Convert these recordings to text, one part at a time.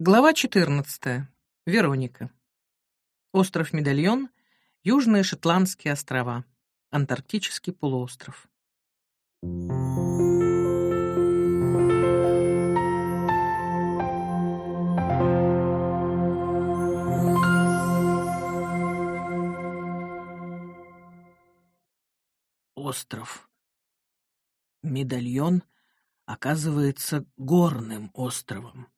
Глава 14. Вероника. Остров Медальон, Южные Шотландские острова, Антарктический полуостров. Остров. Медальон оказывается горным островом.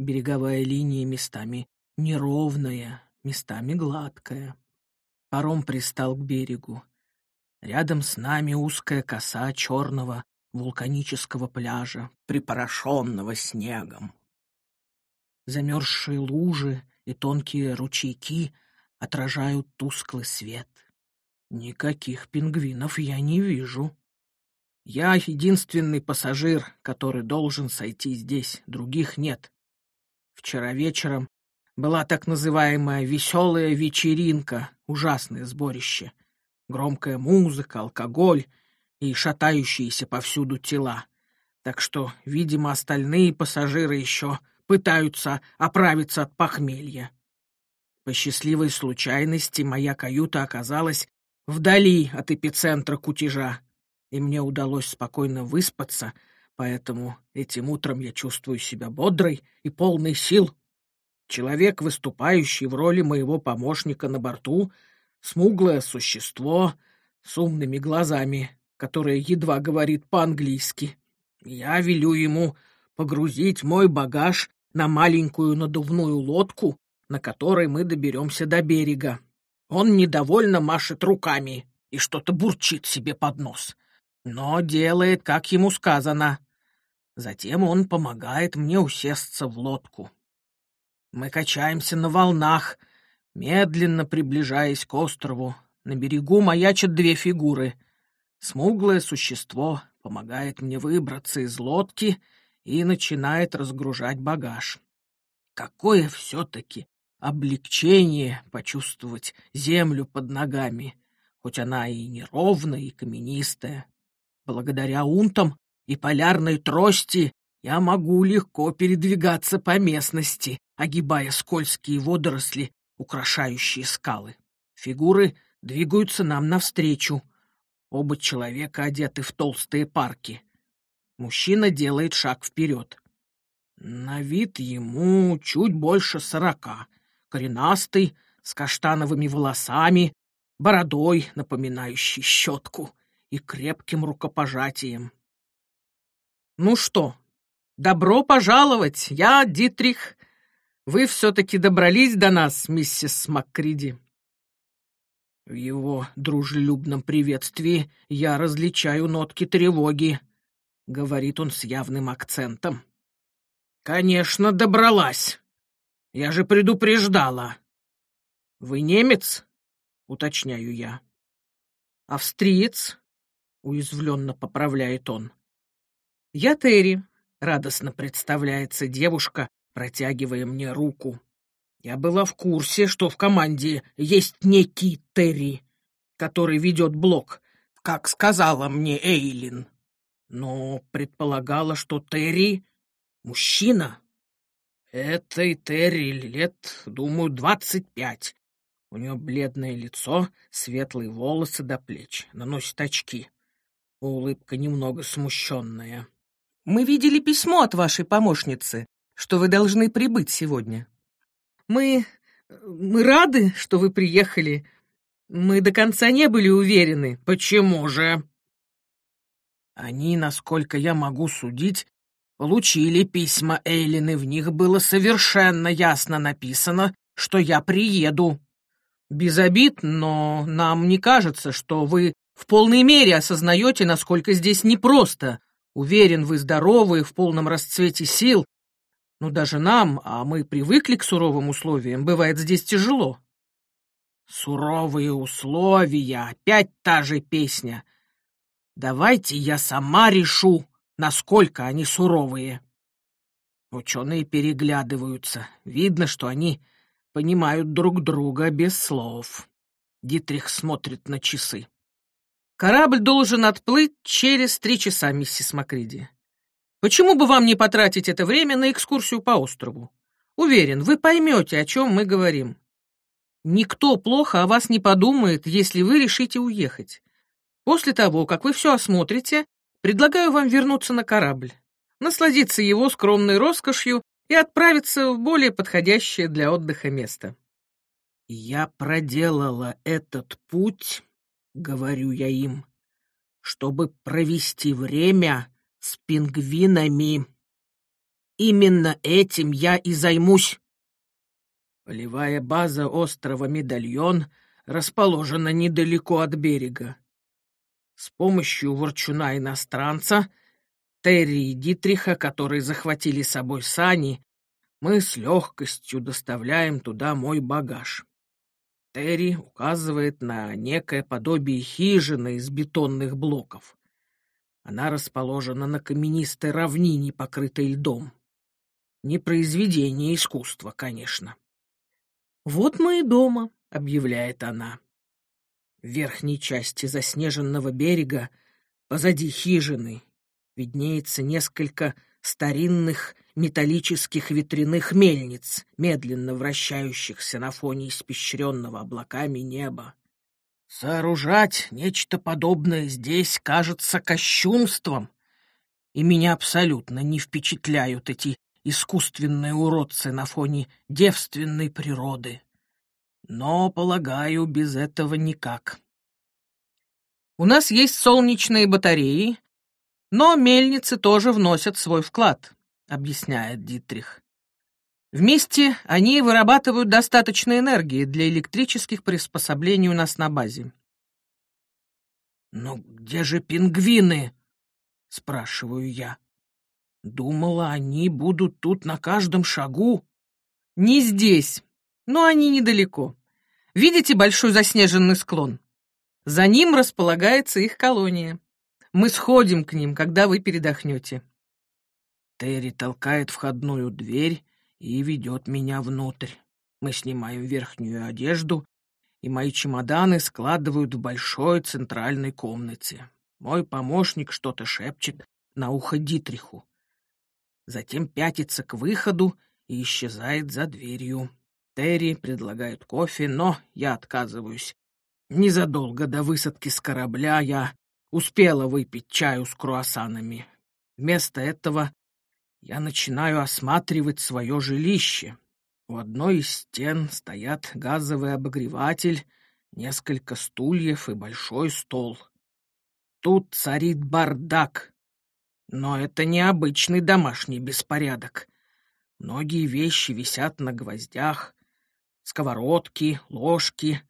Береговая линия местами неровная, местами гладкая. Паром пристал к берегу. Рядом с нами узкая коса черного вулканического пляжа, припорошенного снегом. Замерзшие лужи и тонкие ручейки отражают тусклый свет. Никаких пингвинов я не вижу. Я единственный пассажир, который должен сойти здесь, других нет. Вчера вечером была так называемая веселая вечеринка, ужасное сборище. Громкая музыка, алкоголь и шатающиеся повсюду тела. Так что, видимо, остальные пассажиры еще пытаются оправиться от похмелья. По счастливой случайности моя каюта оказалась вдали от эпицентра кутежа, и мне удалось спокойно выспаться — Поэтому этим утром я чувствую себя бодрой и полной сил. Человек, выступающий в роли моего помощника на борту, смуглое существо с умными глазами, которое едва говорит по-английски. Я велю ему погрузить мой багаж на маленькую надувную лодку, на которой мы доберемся до берега. Он недовольно машет руками и что-то бурчит себе под нос, но делает, как ему сказано. Затем он помогает мне усесться в лодку. Мы качаемся на волнах, медленно приближаясь к острову. На берегу маячат две фигуры. Смуглое существо помогает мне выбраться из лодки и начинает разгружать багаж. Какое все-таки облегчение почувствовать землю под ногами, хоть она и неровная, и каменистая. Благодаря унтам и полярной трости я могу легко передвигаться по местности, огибая скользкие водоросли, украшающие скалы. Фигуры двигаются нам навстречу. Оба человека одеты в толстые парки. Мужчина делает шаг вперед. На вид ему чуть больше сорока. Коренастый, с каштановыми волосами, бородой, напоминающей щетку, и крепким рукопожатием. Ну что, добро пожаловать, я Дитрих. Вы все-таки добрались до нас, миссис Маккриди. В его дружелюбном приветствии я различаю нотки тревоги, — говорит он с явным акцентом. Конечно, добралась. Я же предупреждала. Вы немец? — уточняю я. Австриец, — уязвленно поправляет он. «Я Терри», — радостно представляется девушка, протягивая мне руку. Я была в курсе, что в команде есть некий Терри, который ведет блок, как сказала мне Эйлин. Но предполагала, что Терри — мужчина. Этой Терри лет, думаю, двадцать пять. У нее бледное лицо, светлые волосы до плеч, наносит очки. Улыбка немного смущенная. Мы видели письмо от вашей помощницы, что вы должны прибыть сегодня. Мы... мы рады, что вы приехали. Мы до конца не были уверены. Почему же? Они, насколько я могу судить, получили письма Эйлин, и в них было совершенно ясно написано, что я приеду. Без обид, но нам не кажется, что вы в полной мере осознаете, насколько здесь непросто Уверен, вы здоровы, в полном расцвете сил. Но даже нам, а мы привыкли к суровым условиям, бывает здесь тяжело. Суровые условия, опять та же песня. Давайте я сама решу, насколько они суровые. Ученые переглядываются. Видно, что они понимают друг друга без слов. Дитрих смотрит на часы. Корабль должен отплыть через три часа, миссис Макриди. Почему бы вам не потратить это время на экскурсию по острову? Уверен, вы поймете, о чем мы говорим. Никто плохо о вас не подумает, если вы решите уехать. После того, как вы все осмотрите, предлагаю вам вернуться на корабль, насладиться его скромной роскошью и отправиться в более подходящее для отдыха место. Я проделала этот путь, говорю я им, чтобы провести время с пингвинами. Именно этим я и займусь. Полевая база острова Медальон расположена недалеко от берега. С помощью ворчуна-иностранца, Терри и Дитриха, которые захватили с собой сани, мы с легкостью доставляем туда мой багаж. Терри указывает на некое подобие хижины из бетонных блоков. Она расположена на каменистой равнине, покрытой льдом. Не произведение искусства, конечно. «Вот мы и дома», — объявляет она. В верхней части заснеженного берега, позади хижины, виднеется несколько старинных металлических ветряных мельниц, медленно вращающихся на фоне испещренного облаками неба. Сооружать нечто подобное здесь кажется кощунством, и меня абсолютно не впечатляют эти искусственные уродцы на фоне девственной природы. Но, полагаю, без этого никак. У нас есть солнечные батареи, но мельницы тоже вносят свой вклад, объясняет Дитрих. Вместе они вырабатывают достаточно энергии для электрических приспособлений у нас на базе. «Но где же пингвины?» — спрашиваю я. Думала, они будут тут на каждом шагу. Не здесь, но они недалеко. Видите большой заснеженный склон? За ним располагается их колония. Мы сходим к ним, когда вы передохнете. Терри толкает входную дверь и ведет меня внутрь. Мы снимаем верхнюю одежду, и мои чемоданы складывают в большой центральной комнате. Мой помощник что-то шепчет на ухо Дитриху затем пятится к выходу и исчезает за дверью. Терри предлагает кофе, но я отказываюсь. Незадолго до высадки с корабля я успела выпить чаю с круассанами. Вместо этого я начинаю осматривать свое жилище. У одной из стен стоят газовый обогреватель, несколько стульев и большой стол. Тут царит бардак. Но это не обычный домашний беспорядок. Многие вещи висят на гвоздях. Сковородки, ложки,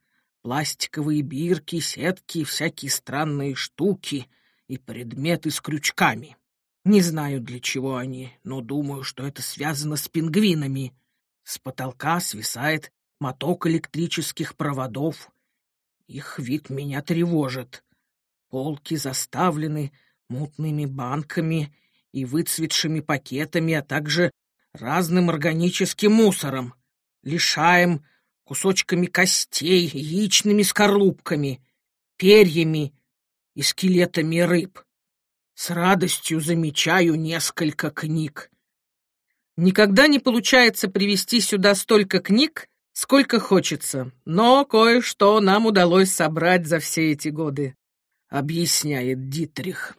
пластиковые бирки, сетки, всякие странные штуки и предметы с крючками. Не знаю, для чего они, но думаю, что это связано с пингвинами. С потолка свисает моток электрических проводов. Их вид меня тревожит. Полки заставлены мутными банками и выцветшими пакетами, а также разным органическим мусором, лишаем кусочками костей, яичными скорлупками, перьями и скелетами рыб. С радостью замечаю несколько книг. Никогда не получается привезти сюда столько книг, сколько хочется, но кое-что нам удалось собрать за все эти годы, объясняет Дитрих.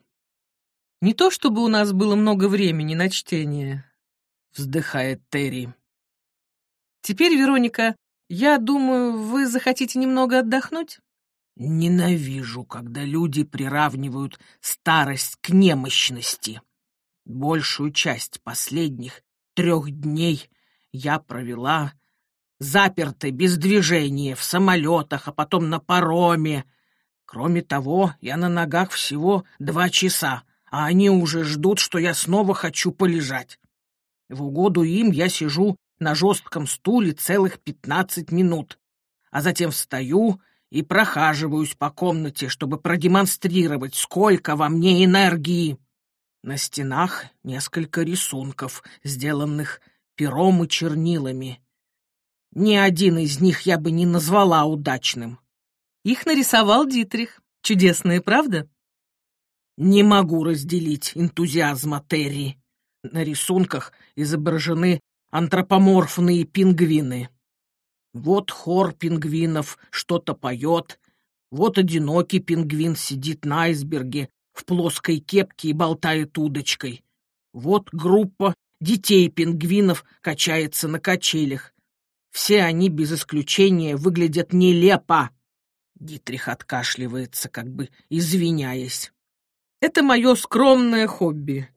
Не то чтобы у нас было много времени на чтение, вздыхает Терри. Теперь, Вероника, я думаю, вы захотите немного отдохнуть? Ненавижу, когда люди приравнивают старость к немощности. Большую часть последних трех дней я провела запертой без движения в самолетах, а потом на пароме. Кроме того, я на ногах всего два часа, а они уже ждут, что я снова хочу полежать. В угоду им я сижу на жестком стуле целых пятнадцать минут, а затем встаю и прохаживаюсь по комнате, чтобы продемонстрировать, сколько во мне энергии. На стенах несколько рисунков, сделанных пером и чернилами. Ни один из них я бы не назвала удачным. Их нарисовал Дитрих. Чудесные, правда? Не могу разделить энтузиазма Терри. На рисунках изображены антропоморфные пингвины. Вот хор пингвинов что-то поет, вот одинокий пингвин сидит на айсберге в плоской кепке и болтает удочкой. Вот группа детей-пингвинов качается на качелях. Все они без исключения выглядят нелепо. Дитрих откашливается, как бы извиняясь. Это мое скромное хобби.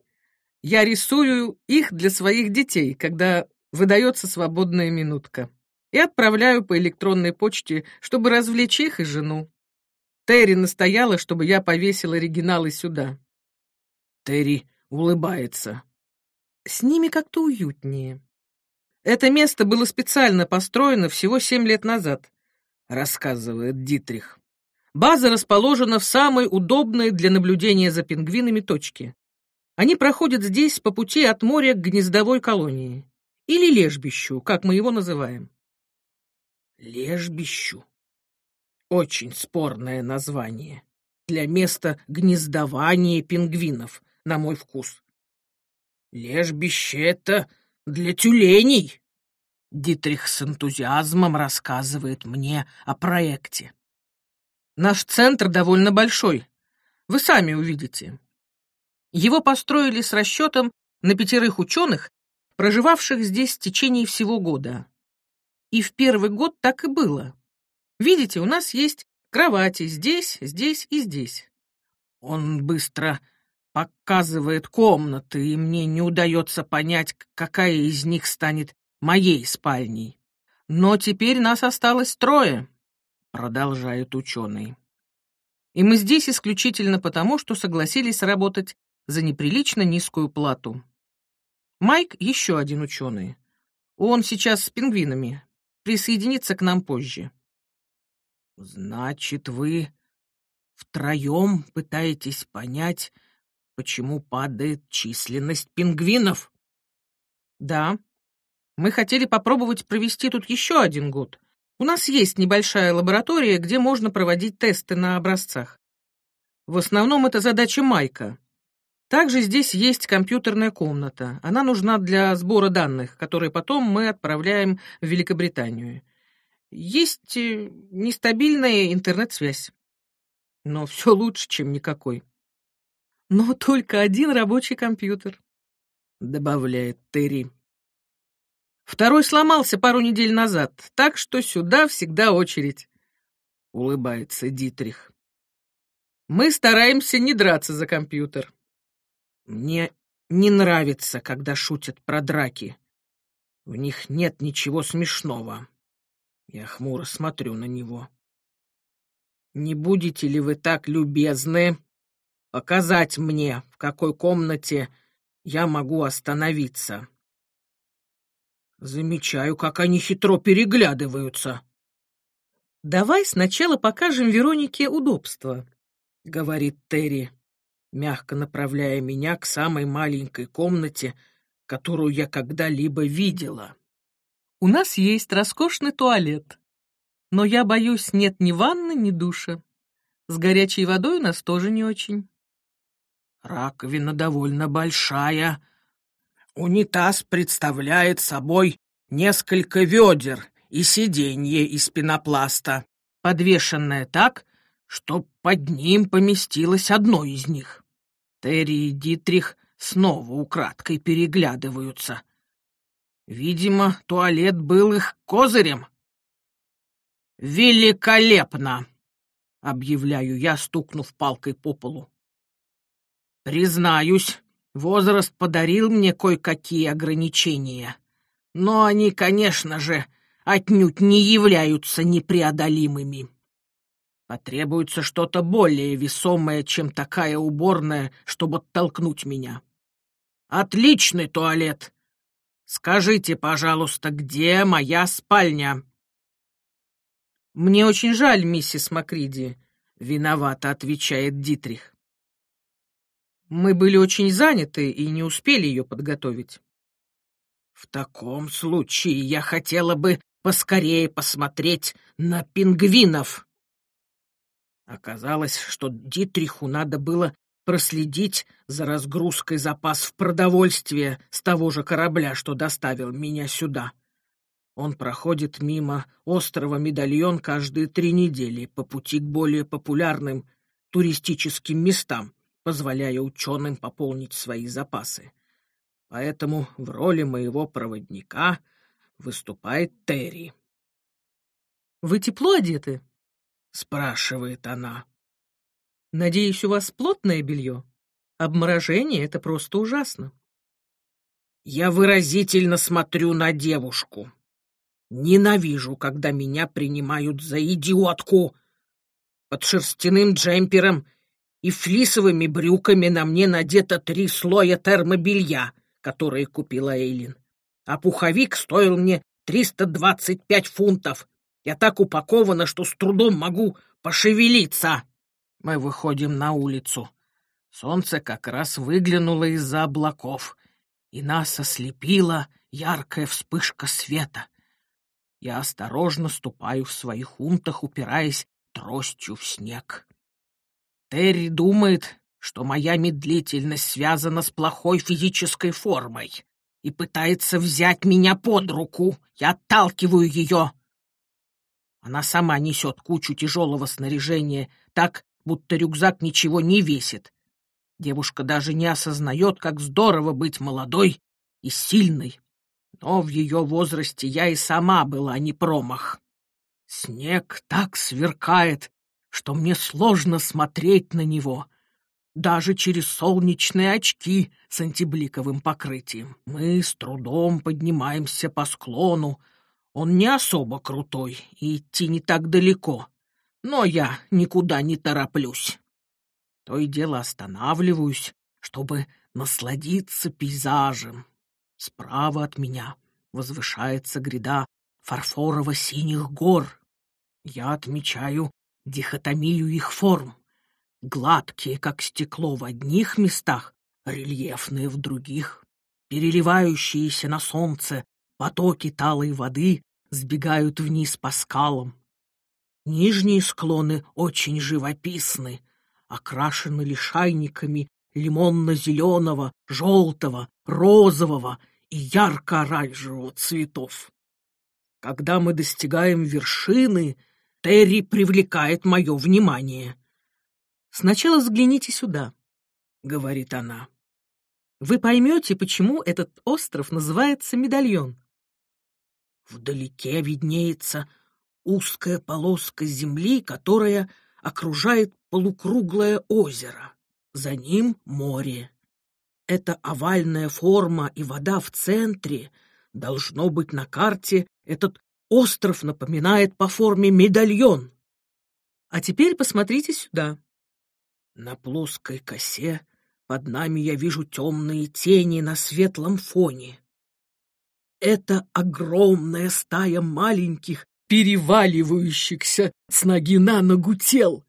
Я рисую их для своих детей, когда выдается свободная минутка, и отправляю по электронной почте, чтобы развлечь их и жену. Терри настояла, чтобы я повесил оригиналы сюда. Терри улыбается. С ними как-то уютнее. Это место было специально построено всего семь лет назад, рассказывает Дитрих. База расположена в самой удобной для наблюдения за пингвинами точке. Они проходят здесь по пути от моря к гнездовой колонии. Или лежбищу, как мы его называем. Лежбищу? Очень спорное название. Для места гнездования пингвинов, на мой вкус. Лежбище это для тюленей. Дитрих с энтузиазмом рассказывает мне о проекте. Наш центр довольно большой. Вы сами увидите. Его построили с расчетом на пятерых ученых, проживавших здесь в течение всего года. И в первый год так и было. Видите, у нас есть кровати здесь, здесь и здесь. Он быстро показывает комнаты, и мне не удается понять, какая из них станет моей спальней. Но теперь нас осталось трое, продолжает ученый. И мы здесь исключительно потому, что согласились работать за неприлично низкую плату. Майк — еще один ученый. Он сейчас с пингвинами. Присоединится к нам позже. Значит, вы втроем пытаетесь понять, почему падает численность пингвинов? Да. Мы хотели попробовать провести тут еще один год. У нас есть небольшая лаборатория, где можно проводить тесты на образцах. В основном это задача Майка. Также здесь есть компьютерная комната. Она нужна для сбора данных, которые потом мы отправляем в Великобританию. Есть э, нестабильная интернет-связь. Но все лучше, чем никакой. Но только один рабочий компьютер, добавляет Терри. Второй сломался пару недель назад, так что сюда всегда очередь. Улыбается Дитрих. Мы стараемся не драться за компьютер. Мне не нравится, когда шутят про драки. В них нет ничего смешного. Я хмуро смотрю на него. Не будете ли вы так любезны показать мне, в какой комнате я могу остановиться? Замечаю, как они хитро переглядываются. Давай сначала покажем Веронике удобство, говорит Терри мягко направляя меня к самой маленькой комнате, которую я когда-либо видела. У нас есть роскошный туалет, но я боюсь, нет ни ванны, ни душа. С горячей водой у нас тоже не очень. Раковина довольно большая. Унитаз представляет собой несколько ведер и сиденье из пенопласта, подвешенное так, что под ним поместилось одно из них. Терри и Дитрих снова украдкой переглядываются. Видимо, туалет был их козырем. «Великолепно!» — объявляю я, стукнув палкой по полу. Признаюсь, возраст подарил мне кое-какие ограничения, но они, конечно же, отнюдь не являются непреодолимыми. Потребуется что-то более весомое, чем такая уборная, чтобы оттолкнуть меня. Отличный туалет. Скажите, пожалуйста, где моя спальня? Мне очень жаль, миссис Макриди, виновато отвечает Дитрих. Мы были очень заняты и не успели ее подготовить. В таком случае я хотела бы поскорее посмотреть на пингвинов. Оказалось, что Дитриху надо было проследить за разгрузкой запасов продовольствия с того же корабля, что доставил меня сюда. Он проходит мимо острова Медальон каждые три недели по пути к более популярным туристическим местам, позволяя ученым пополнить свои запасы. Поэтому в роли моего проводника выступает Терри. «Вы тепло одеты?» — спрашивает она. «Надеюсь, у вас плотное белье? Обморожение — это просто ужасно». Я выразительно смотрю на девушку. Ненавижу, когда меня принимают за идиотку. Под шерстяным джемпером и флисовыми брюками на мне надето три слоя термобелья, которые купила Эйлин. А пуховик стоил мне 325 фунтов. Я так упакована, что с трудом могу пошевелиться. Мы выходим на улицу. Солнце как раз выглянуло из-за облаков, и нас ослепила яркая вспышка света. Я осторожно ступаю в своих унтах, упираясь тростью в снег. Терри думает, что моя медлительность связана с плохой физической формой и пытается взять меня под руку. Я отталкиваю ее. Она сама несет кучу тяжелого снаряжения, так, будто рюкзак ничего не весит. Девушка даже не осознает, как здорово быть молодой и сильной. Но в ее возрасте я и сама была не промах. Снег так сверкает, что мне сложно смотреть на него, даже через солнечные очки с антибликовым покрытием. Мы с трудом поднимаемся по склону. Он не особо крутой, и идти не так далеко, но я никуда не тороплюсь. То и дело останавливаюсь, чтобы насладиться пейзажем. Справа от меня возвышается гряда фарфорово-синих гор. Я отмечаю дихотомию их форм. Гладкие, как стекло в одних местах, рельефные в других. Переливающиеся на солнце потоки талой воды сбегают вниз по скалам. Нижние склоны очень живописны, окрашены лишайниками лимонно-зеленого, желтого, розового и ярко-оранжевого цветов. Когда мы достигаем вершины, Терри привлекает мое внимание. «Сначала взгляните сюда», — говорит она. «Вы поймете, почему этот остров называется Медальон». Вдалеке виднеется узкая полоска земли, которая окружает полукруглое озеро. За ним море. Эта овальная форма и вода в центре должно быть на карте этот Остров напоминает по форме медальон. А теперь посмотрите сюда. На плоской косе под нами я вижу темные тени на светлом фоне. Это огромная стая маленьких, переваливающихся с ноги на ногу тел.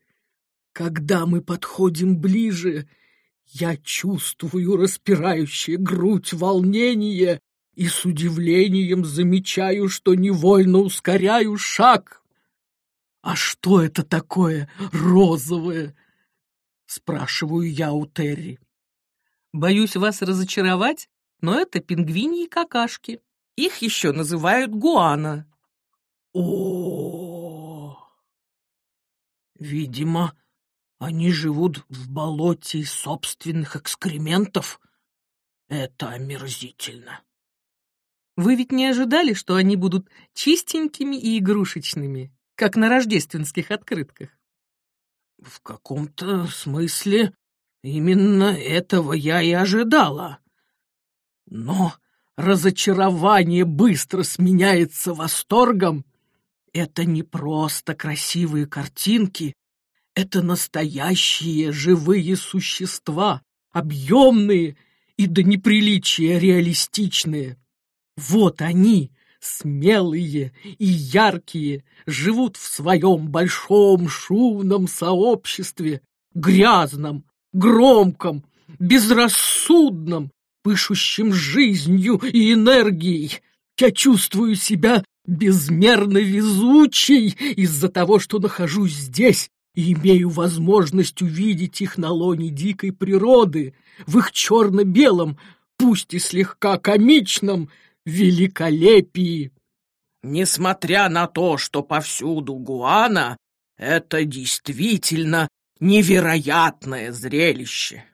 Когда мы подходим ближе, я чувствую распирающее грудь волнение и с удивлением замечаю, что невольно ускоряю шаг. «А что это такое розовое?» — спрашиваю я у Терри. «Боюсь вас разочаровать, но это пингвиньи какашки. Их еще называют гуана». О, Видимо, они живут в болоте из собственных экскрементов. Это омерзительно. Вы ведь не ожидали, что они будут чистенькими и игрушечными, как на рождественских открытках? В каком-то смысле именно этого я и ожидала. Но разочарование быстро сменяется восторгом. Это не просто красивые картинки, это настоящие живые существа, объемные и до неприличия реалистичные. Вот они, смелые и яркие, живут в своем большом шумном сообществе, грязном, громком, безрассудном, пышущем жизнью и энергией. Я чувствую себя безмерно везучей из-за того, что нахожусь здесь и имею возможность увидеть их на лоне дикой природы, в их черно-белом, пусть и слегка комичном, великолепии. Несмотря на то, что повсюду гуана, это действительно невероятное зрелище.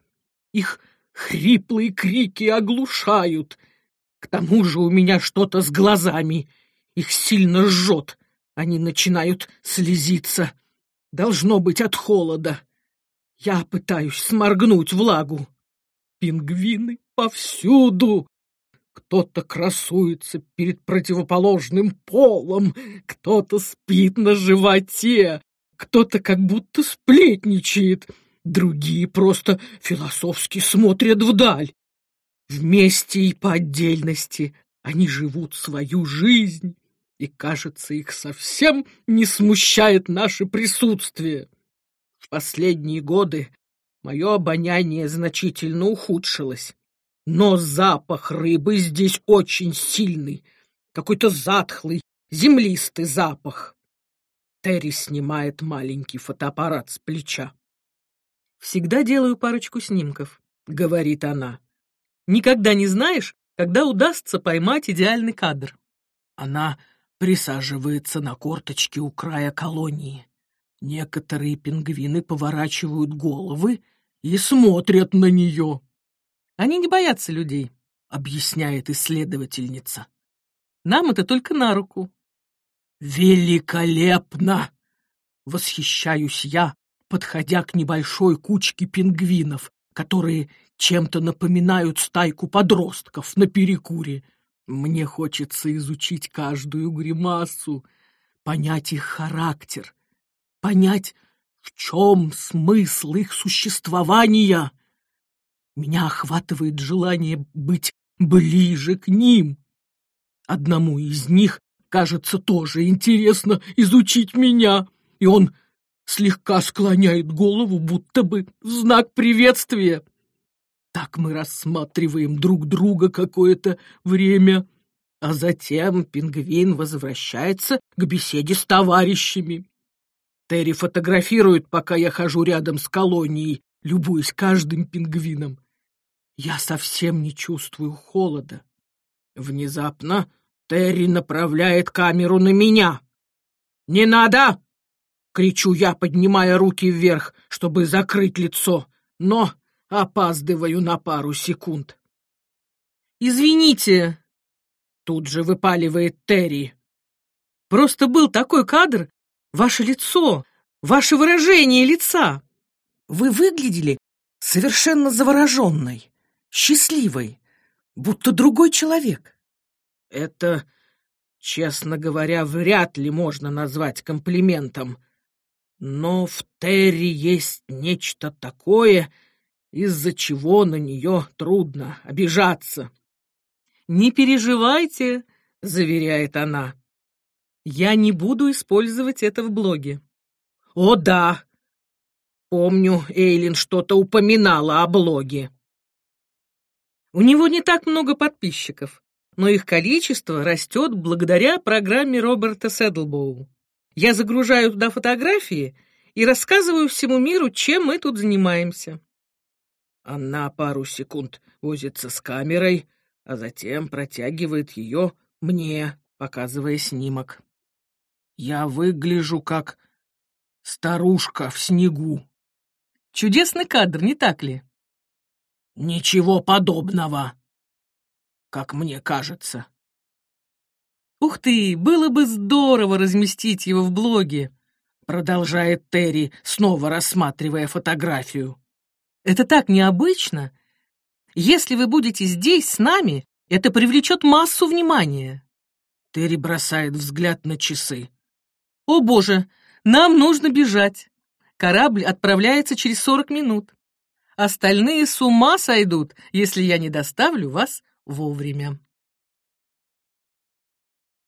Их хриплые крики оглушают. К тому же у меня что-то с глазами. Их сильно жжет. Они начинают слезиться. Должно быть от холода. Я пытаюсь сморгнуть влагу. Пингвины повсюду. Кто-то красуется перед противоположным полом, кто-то спит на животе, кто-то как будто сплетничает, другие просто философски смотрят вдаль. Вместе и по отдельности они живут свою жизнь, и, кажется, их совсем не смущает наше присутствие. В последние годы мое обоняние значительно ухудшилось. Но запах рыбы здесь очень сильный, какой-то затхлый, землистый запах. Терри снимает маленький фотоаппарат с плеча. «Всегда делаю парочку снимков», — говорит она. «Никогда не знаешь, когда удастся поймать идеальный кадр». Она присаживается на корточке у края колонии. Некоторые пингвины поворачивают головы и смотрят на нее. Они не боятся людей, объясняет исследовательница. Нам это только на руку. Великолепно! Восхищаюсь я, подходя к небольшой кучке пингвинов, которые чем-то напоминают стайку подростков на перекуре. Мне хочется изучить каждую гримасу, понять их характер, понять, в чем смысл их существования. Меня охватывает желание быть ближе к ним. Одному из них, кажется, тоже интересно изучить меня, и он слегка склоняет голову, будто бы в знак приветствия. Так мы рассматриваем друг друга какое-то время, а затем пингвин возвращается к беседе с товарищами. Терри фотографирует, пока я хожу рядом с колонией, любуясь каждым пингвином. Я совсем не чувствую холода. Внезапно Терри направляет камеру на меня. «Не надо!» — кричу я, поднимая руки вверх, чтобы закрыть лицо, но опаздываю на пару секунд. «Извините!» — тут же выпаливает Терри. «Просто был такой кадр. Ваше лицо, ваше выражение лица. Вы выглядели совершенно завороженной счастливой, будто другой человек. Это, честно говоря, вряд ли можно назвать комплиментом. Но в Терри есть нечто такое, из-за чего на нее трудно обижаться. «Не переживайте», — заверяет она. «Я не буду использовать это в блоге». «О, да!» Помню, Эйлин что-то упоминала о блоге. У него не так много подписчиков, но их количество растет благодаря программе Роберта Седлбоу. Я загружаю туда фотографии и рассказываю всему миру, чем мы тут занимаемся. Она пару секунд возится с камерой, а затем протягивает ее мне, показывая снимок. Я выгляжу как старушка в снегу. Чудесный кадр, не так ли? Ничего подобного, как мне кажется. Ух ты, было бы здорово разместить его в блоге, продолжает Терри, снова рассматривая фотографию. Это так необычно. Если вы будете здесь с нами, это привлечет массу внимания. Терри бросает взгляд на часы. О боже, нам нужно бежать. Корабль отправляется через сорок минут. Остальные с ума сойдут, если я не доставлю вас вовремя.